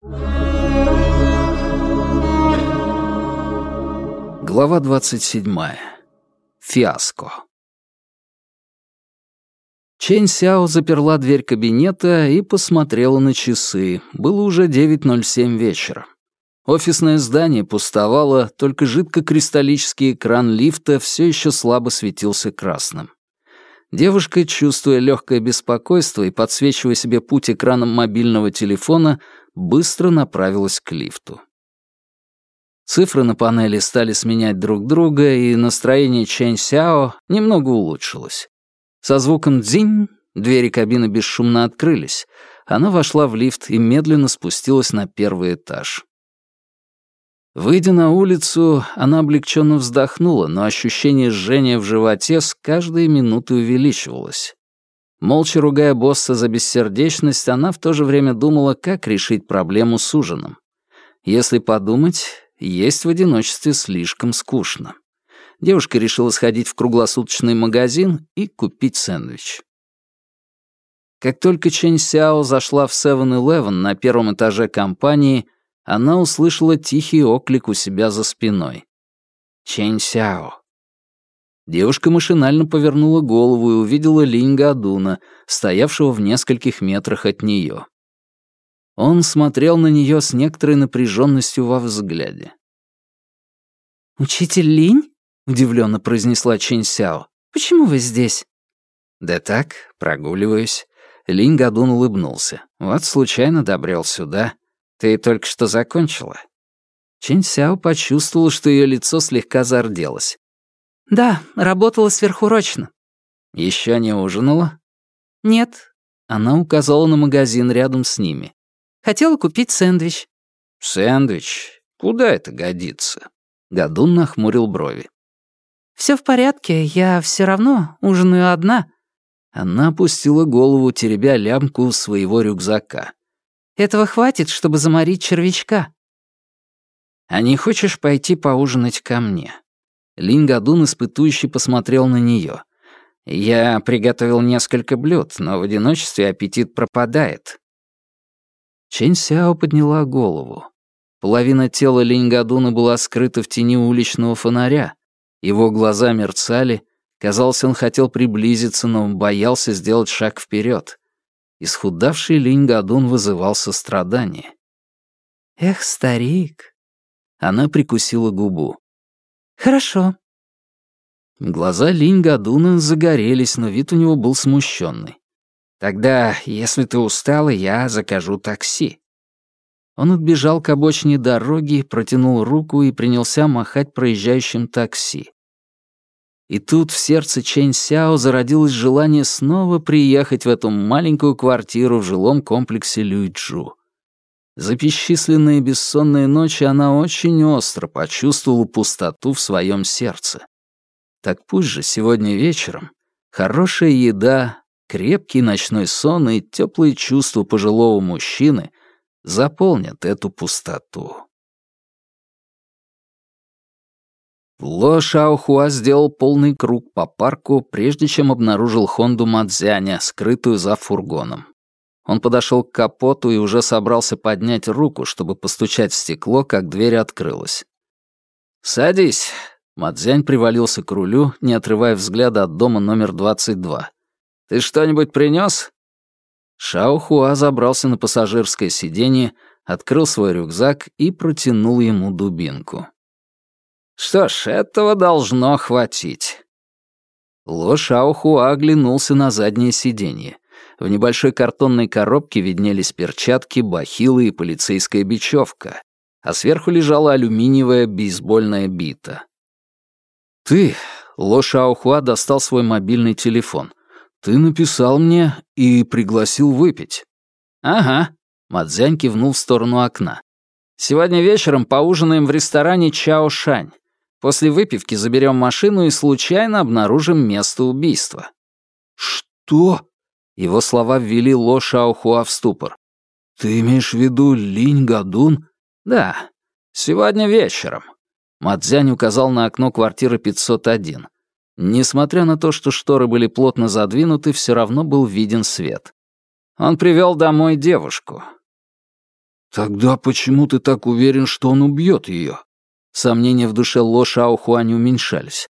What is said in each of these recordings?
Глава 27. Фиаско. Чэнь Сяо заперла дверь кабинета и посмотрела на часы. Было уже 9.07 вечера. Офисное здание пустовало, только жидкокристаллический экран лифта все еще слабо светился красным. Девушка, чувствуя легкое беспокойство и подсвечивая себе путь экраном мобильного телефона, быстро направилась к лифту. Цифры на панели стали сменять друг друга, и настроение Чэнь Сяо немного улучшилось. Со звуком «дзинь» двери кабины бесшумно открылись. Она вошла в лифт и медленно спустилась на первый этаж. Выйдя на улицу, она облегченно вздохнула, но ощущение жжения в животе с каждой минутой увеличивалось. Молча ругая босса за бессердечность, она в то же время думала, как решить проблему с ужином. Если подумать, есть в одиночестве слишком скучно. Девушка решила сходить в круглосуточный магазин и купить сэндвич. Как только Чэнь Сяо зашла в 7-Eleven на первом этаже компании, она услышала тихий оклик у себя за спиной. «Чэнь Сяо». Девушка машинально повернула голову и увидела Линь Гадуна, стоявшего в нескольких метрах от нее. Он смотрел на нее с некоторой напряженностью во взгляде. «Учитель Линь?» — удивленно произнесла Чэнь Сяо. «Почему вы здесь?» «Да так, прогуливаюсь». Линь Гадун улыбнулся. «Вот случайно добрел сюда. Ты только что закончила?» Чэнь Сяо почувствовала, что ее лицо слегка зарделось. «Да, работала сверхурочно». Еще не ужинала?» «Нет». Она указала на магазин рядом с ними. Хотела купить сэндвич». «Сэндвич? Куда это годится?» Гадун нахмурил брови. «Все в порядке, я все равно ужинаю одна». Она опустила голову, теребя лямку своего рюкзака. «Этого хватит, чтобы заморить червячка». «А не хочешь пойти поужинать ко мне?» Линь Гадун испытующе посмотрел на нее. «Я приготовил несколько блюд, но в одиночестве аппетит пропадает. Чэнь Сяо подняла голову. Половина тела Линьгадуна была скрыта в тени уличного фонаря. Его глаза мерцали. Казалось, он хотел приблизиться, но боялся сделать шаг вперед. Исхудавший Линьгадун вызывал сострадание. «Эх, старик!» Она прикусила губу. «Хорошо». Глаза Линьгадуна загорелись, но вид у него был смущенный. Тогда, если ты устала, я закажу такси». Он отбежал к обочине дороги, протянул руку и принялся махать проезжающим такси. И тут в сердце Чэнь Сяо зародилось желание снова приехать в эту маленькую квартиру в жилом комплексе Люйчжу. За бесчисленные бессонные ночи она очень остро почувствовала пустоту в своем сердце. Так пусть же сегодня вечером хорошая еда, Крепкий ночной сон и теплые чувства пожилого мужчины заполнят эту пустоту. Ло Шаохуа сделал полный круг по парку, прежде чем обнаружил Хонду Мадзяня, скрытую за фургоном. Он подошел к капоту и уже собрался поднять руку, чтобы постучать в стекло, как дверь открылась. «Садись!» Мадзянь привалился к рулю, не отрывая взгляда от дома номер 22. Ты что-нибудь принёс? Шаохуа забрался на пассажирское сиденье, открыл свой рюкзак и протянул ему дубинку. Что ж, этого должно хватить. Ло Шаохуа оглянулся на заднее сиденье. В небольшой картонной коробке виднелись перчатки, бахилы и полицейская бечевка, а сверху лежала алюминиевая бейсбольная бита. «Ты...» — Ло Шаохуа достал свой мобильный телефон. Ты написал мне и пригласил выпить». «Ага», — Мадзянь кивнул в сторону окна. «Сегодня вечером поужинаем в ресторане Чао Шань. После выпивки заберем машину и случайно обнаружим место убийства». «Что?» Его слова ввели Ло Шаохуа в ступор. «Ты имеешь в виду Линь Гадун?» «Да, сегодня вечером». Мадзянь указал на окно квартиры 501. Несмотря на то, что шторы были плотно задвинуты, все равно был виден свет. Он привел домой девушку. «Тогда почему ты так уверен, что он убьет ее?» Сомнения в душе Ло Шао Хуань уменьшались.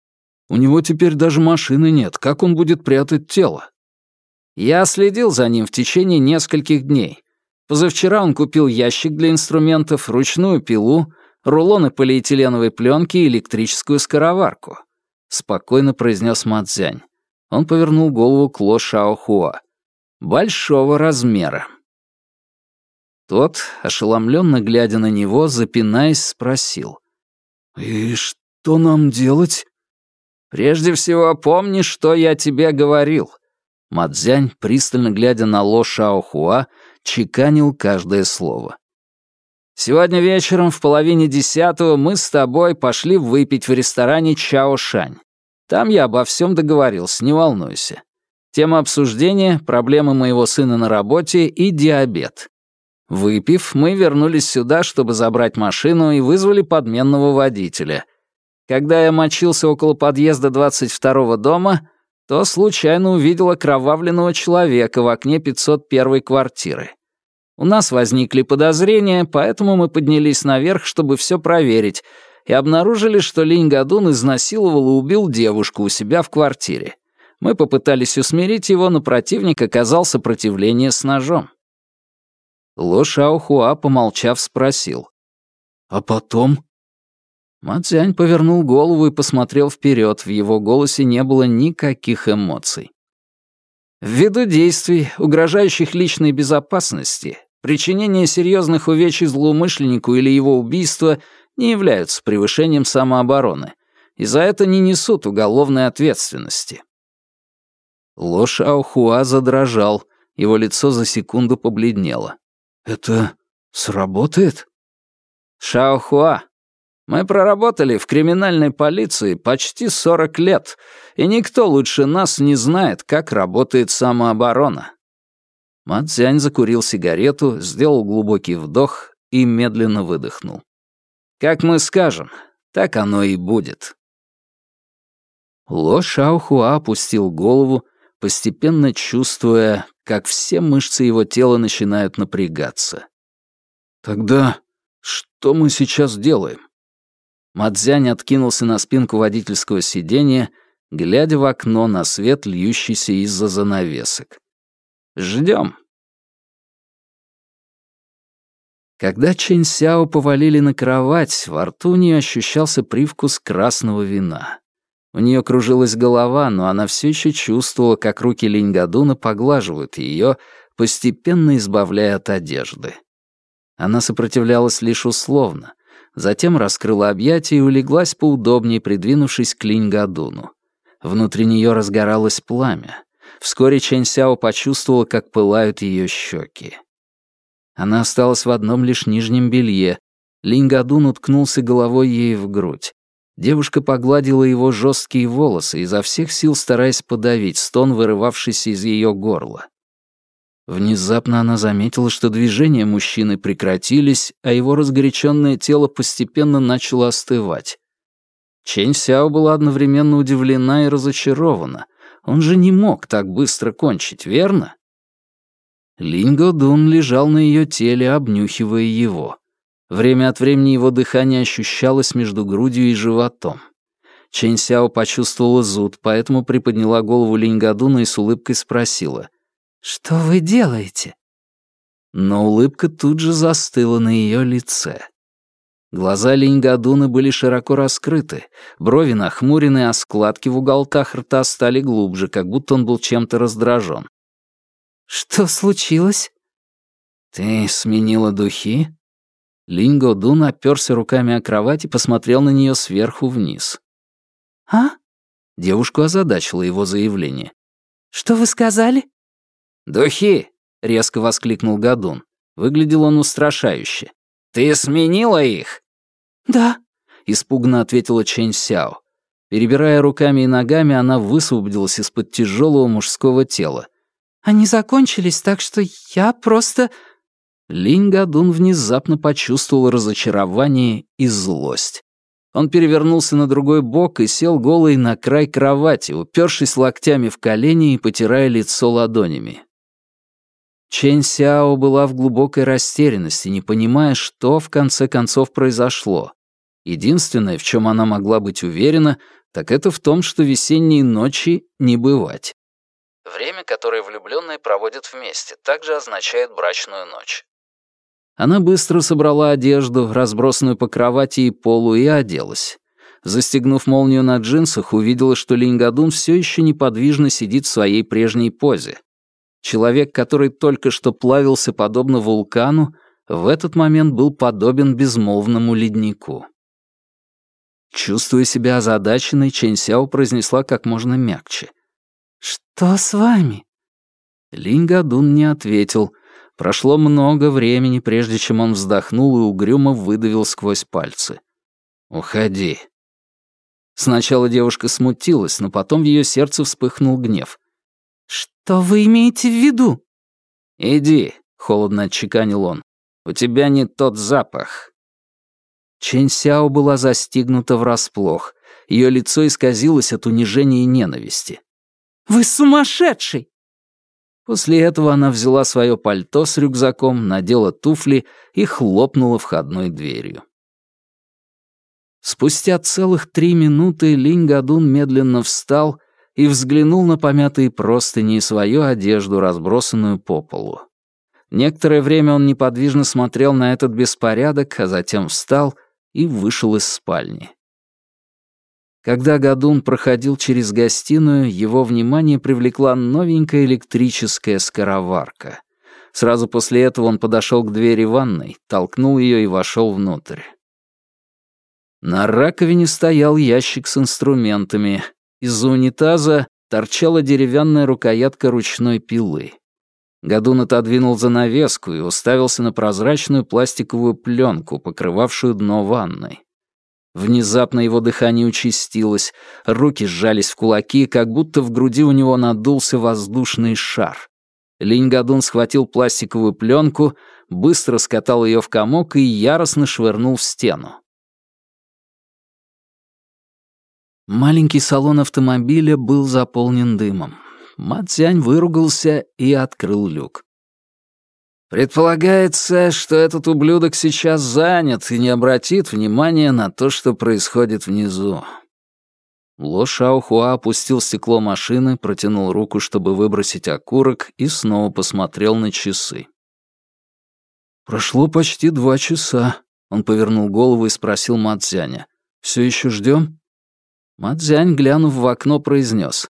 «У него теперь даже машины нет. Как он будет прятать тело?» «Я следил за ним в течение нескольких дней. Позавчера он купил ящик для инструментов, ручную пилу, рулоны полиэтиленовой пленки и электрическую скороварку», — спокойно произнес Мадзянь. Он повернул голову к Ло Шао Хуа. «Большого размера». Тот, ошеломленно глядя на него, запинаясь, спросил. «И что нам делать?» «Прежде всего, помни, что я тебе говорил». Мадзянь, пристально глядя на Ло Шаохуа, чеканил каждое слово. «Сегодня вечером в половине десятого мы с тобой пошли выпить в ресторане Чао Шань. Там я обо всем договорился, не волнуйся. Тема обсуждения — проблемы моего сына на работе и диабет. Выпив, мы вернулись сюда, чтобы забрать машину и вызвали подменного водителя. Когда я мочился около подъезда 22-го дома, то случайно увидел окровавленного человека в окне 501-й квартиры. У нас возникли подозрения, поэтому мы поднялись наверх, чтобы все проверить, и обнаружили, что Линь Гадун изнасиловал и убил девушку у себя в квартире. Мы попытались усмирить его, но противник оказал сопротивление с ножом. Ло Шаохуа, помолчав, спросил. «А потом?» Мацзянь повернул голову и посмотрел вперед. В его голосе не было никаких эмоций. Ввиду действий, угрожающих личной безопасности, причинение серьезных увечий злоумышленнику или его убийство не являются превышением самообороны, и за это не несут уголовной ответственности. Ло Шаохуа задрожал, его лицо за секунду побледнело. «Это сработает?» «Шаохуа, мы проработали в криминальной полиции почти 40 лет, и никто лучше нас не знает, как работает самооборона». Мадзянь закурил сигарету, сделал глубокий вдох и медленно выдохнул. «Как мы скажем, так оно и будет». Ло Шаохуа опустил голову, постепенно чувствуя, как все мышцы его тела начинают напрягаться. «Тогда что мы сейчас делаем?» Мадзянь откинулся на спинку водительского сиденья, глядя в окно на свет, льющийся из-за занавесок. «Ждем». Когда Чэнь Сяо повалили на кровать, во рту у нее ощущался привкус красного вина. У нее кружилась голова, но она все еще чувствовала, как руки Линьгадуна поглаживают ее, постепенно избавляя от одежды. Она сопротивлялась лишь условно, затем раскрыла объятия и улеглась поудобнее, придвинувшись к Линьгадуну. Внутри нее разгоралось пламя. Вскоре Чэнь Сяо почувствовала, как пылают ее щеки. Она осталась в одном лишь нижнем белье. Линьгадун уткнулся головой ей в грудь. Девушка погладила его жесткие волосы, изо всех сил стараясь подавить стон, вырывавшийся из ее горла. Внезапно она заметила, что движения мужчины прекратились, а его разгоряченное тело постепенно начало остывать. Чэнь Сяо была одновременно удивлена и разочарована. Он же не мог так быстро кончить, верно? Линго Дун лежал на ее теле, обнюхивая его. Время от времени его дыхание ощущалось между грудью и животом. Чэнь Сяо почувствовала зуд, поэтому приподняла голову Линьгадуна и с улыбкой спросила. «Что вы делаете?» Но улыбка тут же застыла на ее лице. Глаза Линьгадуна были широко раскрыты, брови нахмурены, а складки в уголках рта стали глубже, как будто он был чем-то раздражен. «Что случилось?» «Ты сменила духи?» Линго Дун оперся руками о кровать и посмотрел на нее сверху вниз. «А?» Девушку озадачило его заявление. «Что вы сказали?» «Духи!» — резко воскликнул Гадун. Выглядел он устрашающе. «Ты сменила их?» «Да», — испуганно ответила Чэнь Сяо. Перебирая руками и ногами, она высвободилась из-под тяжелого мужского тела. «Они закончились, так что я просто...» Линь Гадун внезапно почувствовал разочарование и злость. Он перевернулся на другой бок и сел голый на край кровати, упершись локтями в колени и потирая лицо ладонями. Чэнь Сяо была в глубокой растерянности, не понимая, что в конце концов произошло. Единственное, в чем она могла быть уверена, так это в том, что весенние ночи не бывать. Время, которое влюбленные проводят вместе, также означает брачную ночь. Она быстро собрала одежду, разбросанную по кровати и полу, и оделась. Застегнув молнию на джинсах, увидела, что Лингадун все еще неподвижно сидит в своей прежней позе. Человек, который только что плавился подобно вулкану, в этот момент был подобен безмолвному леднику. Чувствуя себя озадаченной, Чэнь Сяо произнесла как можно мягче. «Что с вами?» Линь Гадун не ответил. Прошло много времени, прежде чем он вздохнул и угрюмо выдавил сквозь пальцы. «Уходи». Сначала девушка смутилась, но потом в ее сердце вспыхнул гнев. «Что вы имеете в виду?» «Иди», — холодно отчеканил он. «У тебя не тот запах». Чэнь Сяо была застигнута врасплох. Ее лицо исказилось от унижения и ненависти. «Вы сумасшедший!» После этого она взяла свое пальто с рюкзаком, надела туфли и хлопнула входной дверью. Спустя целых три минуты Линь Гадун медленно встал и взглянул на помятые простыни и свою одежду, разбросанную по полу. Некоторое время он неподвижно смотрел на этот беспорядок, а затем встал и вышел из спальни. Когда Гадун проходил через гостиную, его внимание привлекла новенькая электрическая скороварка. Сразу после этого он подошел к двери ванной, толкнул ее и вошел внутрь. На раковине стоял ящик с инструментами, из-за унитаза торчала деревянная рукоятка ручной пилы. Гадун отодвинул занавеску и уставился на прозрачную пластиковую пленку, покрывавшую дно ванной. Внезапно его дыхание участилось, руки сжались в кулаки, как будто в груди у него надулся воздушный шар. Линь Гадун схватил пластиковую пленку, быстро скатал ее в комок и яростно швырнул в стену. Маленький салон автомобиля был заполнен дымом. Мацзянь выругался и открыл люк. Предполагается, что этот ублюдок сейчас занят и не обратит внимания на то, что происходит внизу. Ло Шаохуа опустил стекло машины, протянул руку, чтобы выбросить окурок, и снова посмотрел на часы. «Прошло почти два часа», — он повернул голову и спросил Мадзяня. «Все еще ждем?» Мадзянь, глянув в окно, произнес.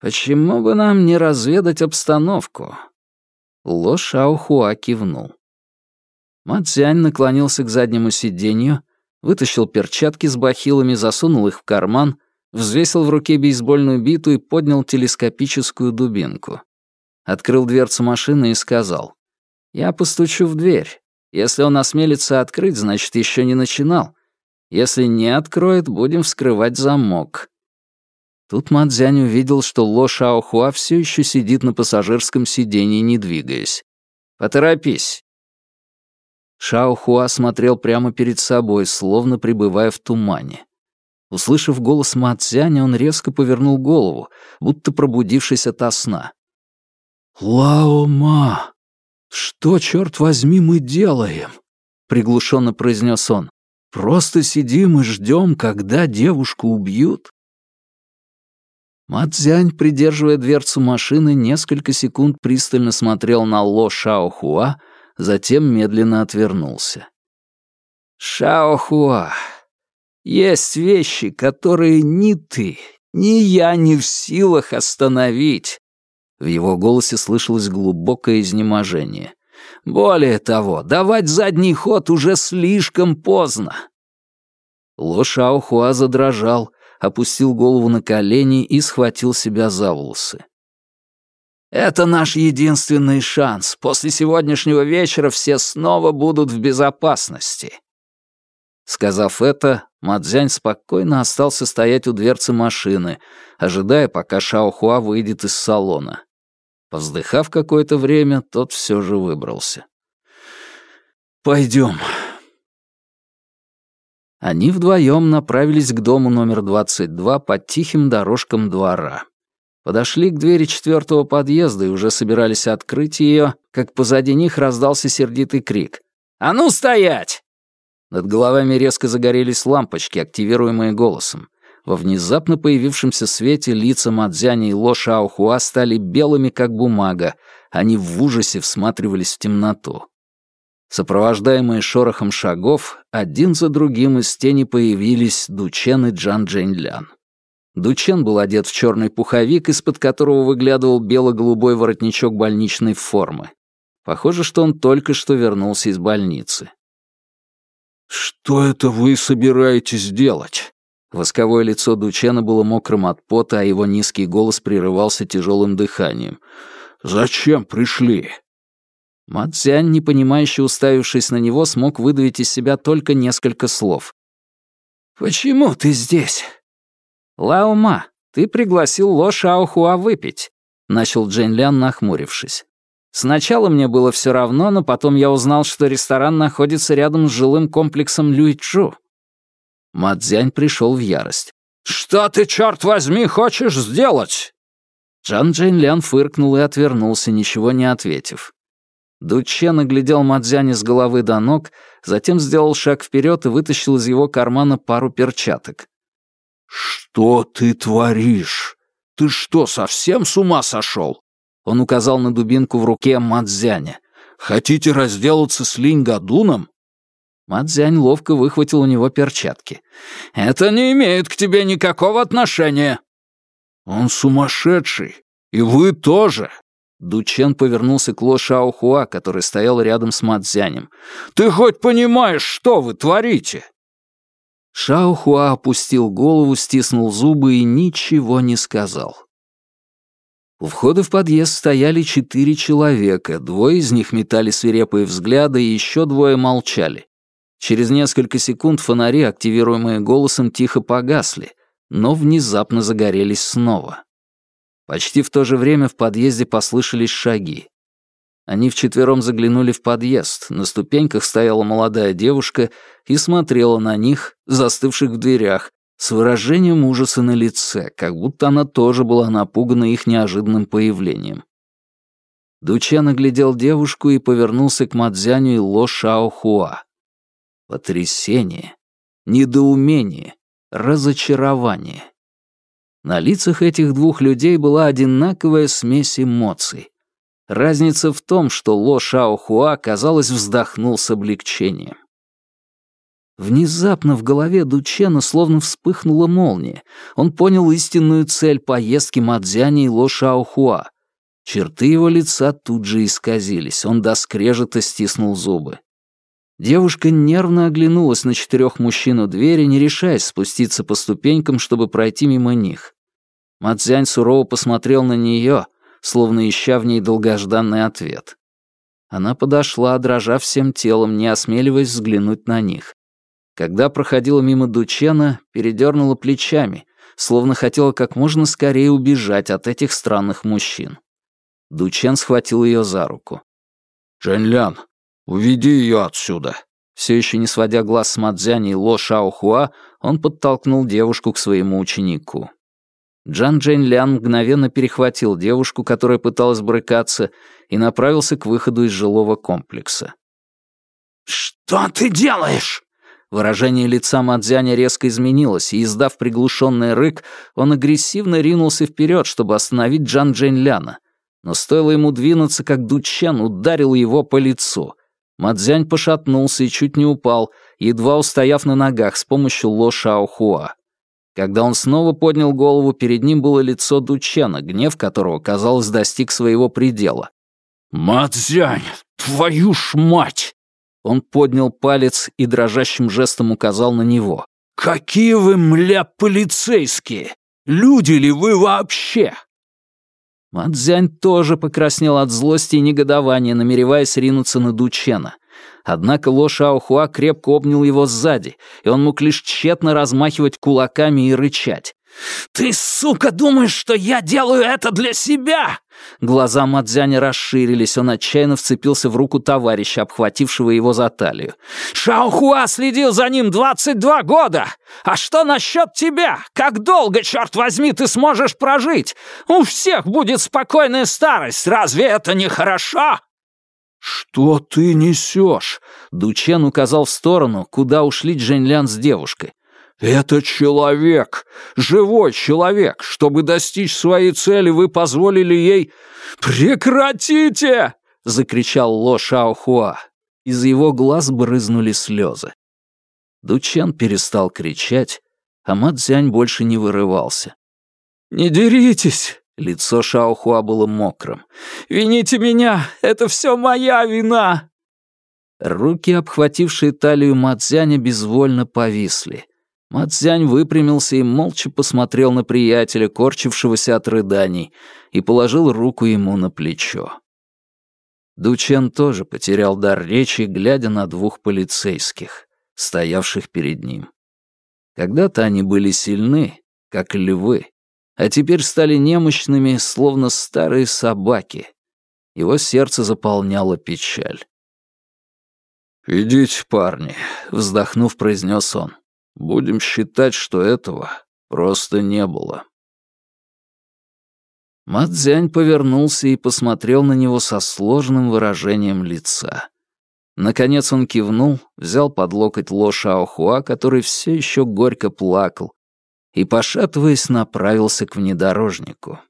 «Почему бы нам не разведать обстановку?» Ло Шаохуа кивнул. Мадзянь наклонился к заднему сиденью, вытащил перчатки с бахилами, засунул их в карман, взвесил в руке бейсбольную биту и поднял телескопическую дубинку. Открыл дверцу машины и сказал. «Я постучу в дверь. Если он осмелится открыть, значит, еще не начинал. Если не откроет, будем вскрывать замок». Тут Мадзянь увидел, что Ло Шаохуа все еще сидит на пассажирском сиденье, не двигаясь. «Поторопись». Шаохуа смотрел прямо перед собой, словно пребывая в тумане. Услышав голос Мадзяня, он резко повернул голову, будто пробудившись ото сна. «Лао-ма, что, черт возьми, мы делаем?» — приглушенно произнес он. Просто сидим и ждем, когда девушку убьют?» Мацзянь, придерживая дверцу машины, несколько секунд пристально смотрел на Ло Шаохуа, затем медленно отвернулся. «Шаохуа, есть вещи, которые ни ты, ни я не в силах остановить». В его голосе слышалось глубокое изнеможение. Более того, давать задний ход уже слишком поздно. Ло Шаохуа задрожал, опустил голову на колени и схватил себя за волосы. «Это наш единственный шанс. После сегодняшнего вечера все снова будут в безопасности». Сказав это, Мадзянь спокойно остался стоять у дверцы машины, ожидая, пока Шаохуа выйдет из салона. Повздыхав какое-то время, тот все же выбрался. «Пойдем». Они вдвоем направились к дому номер 22 по тихим дорожкам двора. Подошли к двери четвертого подъезда и уже собирались открыть ее, как позади них раздался сердитый крик. «А ну стоять!» Над головами резко загорелись лампочки, активируемые голосом. Во внезапно появившемся свете лица Мадзяни и Ло Шаохуа стали белыми, как бумага. Они в ужасе всматривались в темноту. Сопровождаемые шорохом шагов, один за другим из тени появились Дучен и Джан Джэньлян. Дучен был одет в черный пуховик, из-под которого выглядывал бело-голубой воротничок больничной формы. Похоже, что он только что вернулся из больницы. «Что это вы собираетесь делать?» Восковое лицо Дучена было мокрым от пота, а его низкий голос прерывался тяжелым дыханием. «Зачем пришли?» Мадзянь, непонимающе уставившись на него, смог выдавить из себя только несколько слов. «Почему ты здесь?» «Лаома, ты пригласил Ло Шаохуа выпить», — начал Джейн Лян, нахмурившись. «Сначала мне было все равно, но потом я узнал, что ресторан находится рядом с жилым комплексом Люйчжу». Мадзянь пришел в ярость. «Что ты, черт возьми, хочешь сделать?» Джан Джейн Лян фыркнул и отвернулся, ничего не ответив. Дуче наглядел Мадзяня с головы до ног, затем сделал шаг вперед и вытащил из его кармана пару перчаток. «Что ты творишь? Ты что, совсем с ума сошел?» Он указал на дубинку в руке Мадзяня. «Хотите разделаться с Линь-Гадуном?» Мадзянь ловко выхватил у него перчатки. «Это не имеет к тебе никакого отношения!» «Он сумасшедший! И вы тоже!» Дучен повернулся к Ло Шаохуа, который стоял рядом с Мадзянем. «Ты хоть понимаешь, что вы творите?» Шаохуа опустил голову, стиснул зубы и ничего не сказал. У входа в подъезд стояли четыре человека, двое из них метали свирепые взгляды, и еще двое молчали. Через несколько секунд фонари, активируемые голосом, тихо погасли, но внезапно загорелись снова. Почти в то же время в подъезде послышались шаги. Они вчетвером заглянули в подъезд. На ступеньках стояла молодая девушка и смотрела на них, застывших в дверях, с выражением ужаса на лице, как будто она тоже была напугана их неожиданным появлением. Дучен оглядел девушку и повернулся к Мадзяню и Ло Шаохуа. Потрясение, недоумение, разочарование. На лицах этих двух людей была одинаковая смесь эмоций. Разница в том, что Ло Шаохуа, казалось, вздохнул с облегчением. Внезапно в голове Дучена словно вспыхнула молния. Он понял истинную цель поездки Мадзяни и Ло Шаохуа. Черты его лица тут же исказились, он до скрежета стиснул зубы. Девушка нервно оглянулась на четырех мужчин у двери, не решаясь спуститься по ступенькам, чтобы пройти мимо них. Мадзянь сурово посмотрел на нее, словно ища в ней долгожданный ответ. Она подошла, дрожа всем телом, не осмеливаясь взглянуть на них. Когда проходила мимо Дучена, передернула плечами, словно хотела как можно скорее убежать от этих странных мужчин. Дучен схватил ее за руку. «Джэньлян, «Уведи ее отсюда!» Все еще не сводя глаз с Мадзяни и Ло Шаохуа, он подтолкнул девушку к своему ученику. Джан Джейн Лян мгновенно перехватил девушку, которая пыталась брыкаться, и направился к выходу из жилого комплекса. «Что ты делаешь?» Выражение лица Мадзяня резко изменилось, и, издав приглушенный рык, он агрессивно ринулся вперед, чтобы остановить Джан Джейн Ляна. Но стоило ему двинуться, как Дучен ударил его по лицу. Мадзянь пошатнулся и чуть не упал, едва устояв на ногах с помощью Ло Шаохуа. Когда он снова поднял голову, перед ним было лицо Дучена, гнев которого, казалось, достиг своего предела. «Мадзянь, твою ж мать!» Он поднял палец и дрожащим жестом указал на него. «Какие вы, мля, полицейские! Люди ли вы вообще?» Мадзянь тоже покраснел от злости и негодования, намереваясь ринуться на Дучена. Однако Ло Шаохуа крепко обнял его сзади, и он мог лишь тщетно размахивать кулаками и рычать. «Ты, сука, думаешь, что я делаю это для себя? Глаза Мадзяня расширились, он отчаянно вцепился в руку товарища, обхватившего его за талию. «Шаохуа следил за ним 22 года! А что насчет тебя? Как долго, черт возьми, ты сможешь прожить? У всех будет спокойная старость, разве это не хорошо?» «Что ты несешь?» Дучен указал в сторону, куда ушли Джэньлян с девушкой. «Это человек, живой человек. Чтобы достичь своей цели, вы позволили ей...» «Прекратите!» — закричал Ло Шаохуа. Из его глаз брызнули слезы. Дучен перестал кричать, а Мадзянь больше не вырывался. «Не деритесь!» — лицо Шаохуа было мокрым. «Вините меня! Это все моя вина!» Руки, обхватившие талию Мадзяня, безвольно повисли. Мацзянь выпрямился и молча посмотрел на приятеля, корчившегося от рыданий, и положил руку ему на плечо. Дучен тоже потерял дар речи, глядя на двух полицейских, стоявших перед ним. Когда-то они были сильны, как львы, а теперь стали немощными, словно старые собаки. Его сердце заполняло печаль. «Идите, парни», — вздохнув, произнес он. Будем считать, что этого просто не было. Мадзянь повернулся и посмотрел на него со сложным выражением лица. Наконец он кивнул, взял под локоть Ло Шаохуа, который все еще горько плакал, и, пошатываясь, направился к внедорожнику.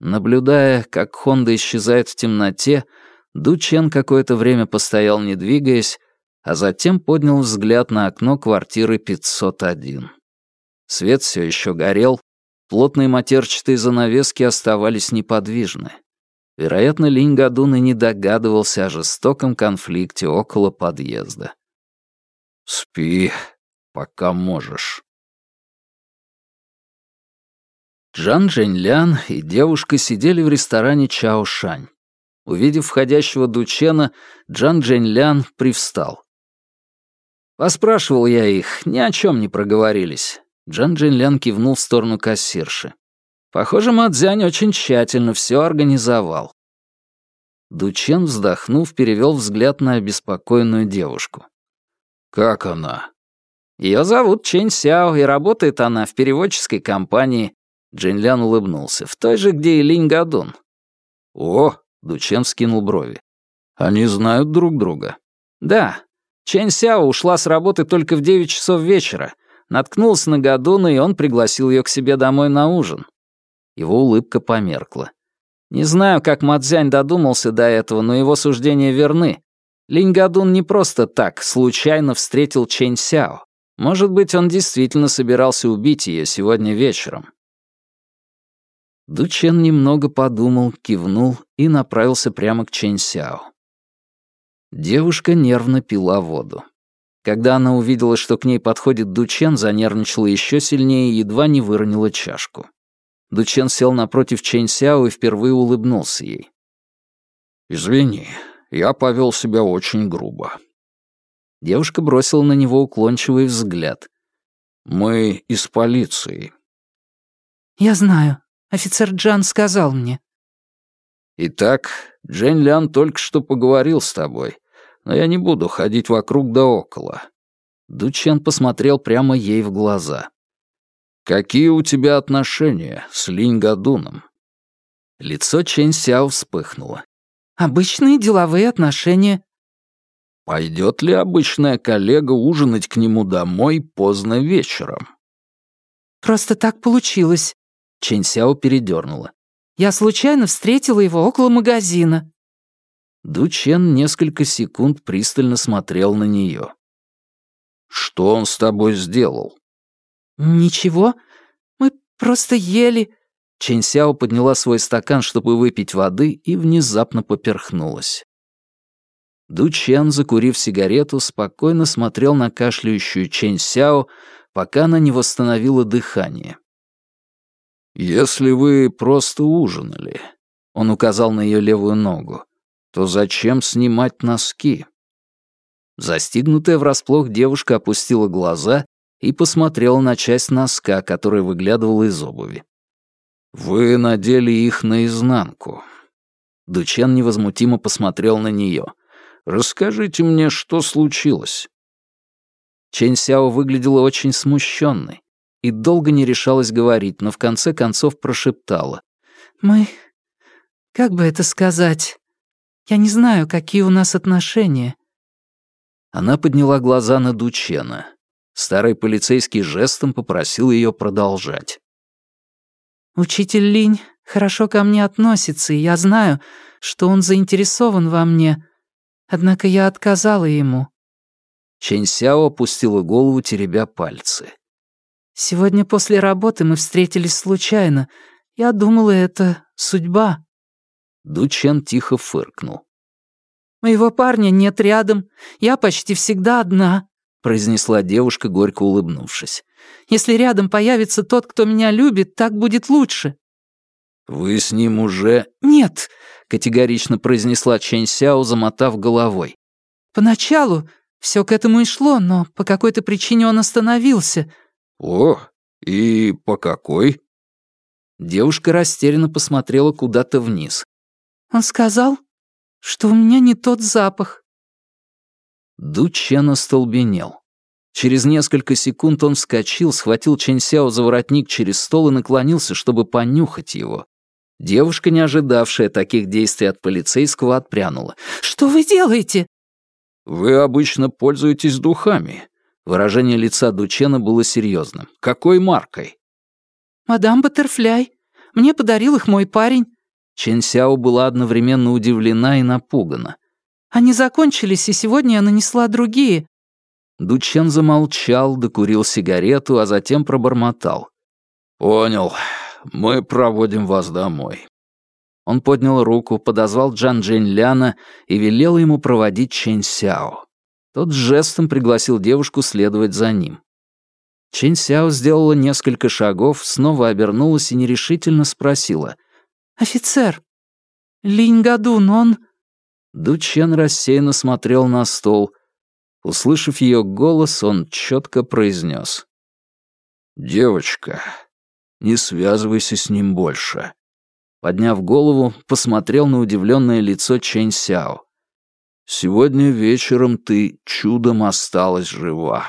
Наблюдая, как Хонда исчезает в темноте, Ду Чен какое-то время постоял, не двигаясь, а затем поднял взгляд на окно квартиры 501. Свет все еще горел, плотные матерчатые занавески оставались неподвижны. Вероятно, Линь Гадун и не догадывался о жестоком конфликте около подъезда. «Спи, пока можешь». Джан Джэньлян и девушка сидели в ресторане Чао Шань. Увидев входящего Дучена, Джан Джэньлян привстал. Поспрашивал я их, ни о чем не проговорились. Джан Джинлян кивнул в сторону кассирши. Похоже, Мадзянь очень тщательно все организовал. Дучен, вздохнув, перевел взгляд на обеспокоенную девушку. «Как она?» Ее зовут Чэнь Сяо, и работает она в переводческой компании. Джинлян улыбнулся. В той же, где и Линь Гадун. «О!» — Дучен скинул брови. «Они знают друг друга?» «Да, Чэнь Сяо ушла с работы только в 9 часов вечера, наткнулась на Гадуна, и он пригласил ее к себе домой на ужин. Его улыбка померкла. Не знаю, как Мадзянь додумался до этого, но его суждения верны. Линь Гадун не просто так, случайно встретил Чэнь Сяо. Может быть, он действительно собирался убить ее сегодня вечером. Дучен немного подумал, кивнул и направился прямо к Чэнь Сяо. Девушка нервно пила воду. Когда она увидела, что к ней подходит Дучен, занервничала еще сильнее и едва не выронила чашку. Дучен сел напротив Чэнь Сяо и впервые улыбнулся ей. «Извини, я повел себя очень грубо». Девушка бросила на него уклончивый взгляд. «Мы из полиции». «Я знаю. Офицер Джан сказал мне». «Итак, Джен Лян только что поговорил с тобой, но я не буду ходить вокруг да около». Дучен посмотрел прямо ей в глаза. «Какие у тебя отношения с Линь Гадуном?» Лицо Чэнь Сяо вспыхнуло. «Обычные деловые отношения». «Пойдет ли обычная коллега ужинать к нему домой поздно вечером?» «Просто так получилось», — Чэнь Сяо передернула. Я случайно встретила его около магазина». Дучен несколько секунд пристально смотрел на нее. «Что он с тобой сделал?» «Ничего. Мы просто ели...» Чэнь Сяо подняла свой стакан, чтобы выпить воды, и внезапно поперхнулась. Дучен, закурив сигарету, спокойно смотрел на кашляющую Чэнь Сяо, пока она не восстановила дыхание. «Если вы просто ужинали», — он указал на ее левую ногу, «то зачем снимать носки?» Застигнутая врасплох девушка опустила глаза и посмотрела на часть носка, которая выглядывала из обуви. «Вы надели их наизнанку». Дучен невозмутимо посмотрел на нее. «Расскажите мне, что случилось?» Чэнь Сяо выглядела очень смущенной и долго не решалась говорить, но в конце концов прошептала. «Мы... как бы это сказать? Я не знаю, какие у нас отношения». Она подняла глаза на Дучена. Старый полицейский жестом попросил ее продолжать. «Учитель Линь хорошо ко мне относится, и я знаю, что он заинтересован во мне. Однако я отказала ему». Чэнь Сяо опустила голову, теребя пальцы. «Сегодня после работы мы встретились случайно. Я думала, это судьба». Ду Чен тихо фыркнул. «Моего парня нет рядом. Я почти всегда одна», — произнесла девушка, горько улыбнувшись. «Если рядом появится тот, кто меня любит, так будет лучше». «Вы с ним уже...» «Нет», — категорично произнесла Чэнь Сяо, замотав головой. «Поначалу все к этому и шло, но по какой-то причине он остановился». «О, и по какой?» Девушка растерянно посмотрела куда-то вниз. «Он сказал, что у меня не тот запах». Ду Чен остолбенел. Через несколько секунд он вскочил, схватил Чэнь Сяо за воротник через стол и наклонился, чтобы понюхать его. Девушка, не ожидавшая таких действий от полицейского, отпрянула. «Что вы делаете?» «Вы обычно пользуетесь духами». Выражение лица Дучена было серьезным. «Какой маркой?» «Мадам Баттерфляй. Мне подарил их мой парень». Чен Сяо была одновременно удивлена и напугана. «Они закончились, и сегодня я нанесла другие». Дучен замолчал, докурил сигарету, а затем пробормотал. «Понял. Мы проводим вас домой». Он поднял руку, подозвал Джан Джень Ляна и велел ему проводить Чэнь Сяо. Тот жестом пригласил девушку следовать за ним. Чэнь Сяо сделала несколько шагов, снова обернулась и нерешительно спросила. «Офицер, Линь Гадун, он...» Ду Чен рассеянно смотрел на стол. Услышав ее голос, он четко произнес. «Девочка, не связывайся с ним больше». Подняв голову, посмотрел на удивленное лицо Чэнь Сяо. «Сегодня вечером ты чудом осталась жива».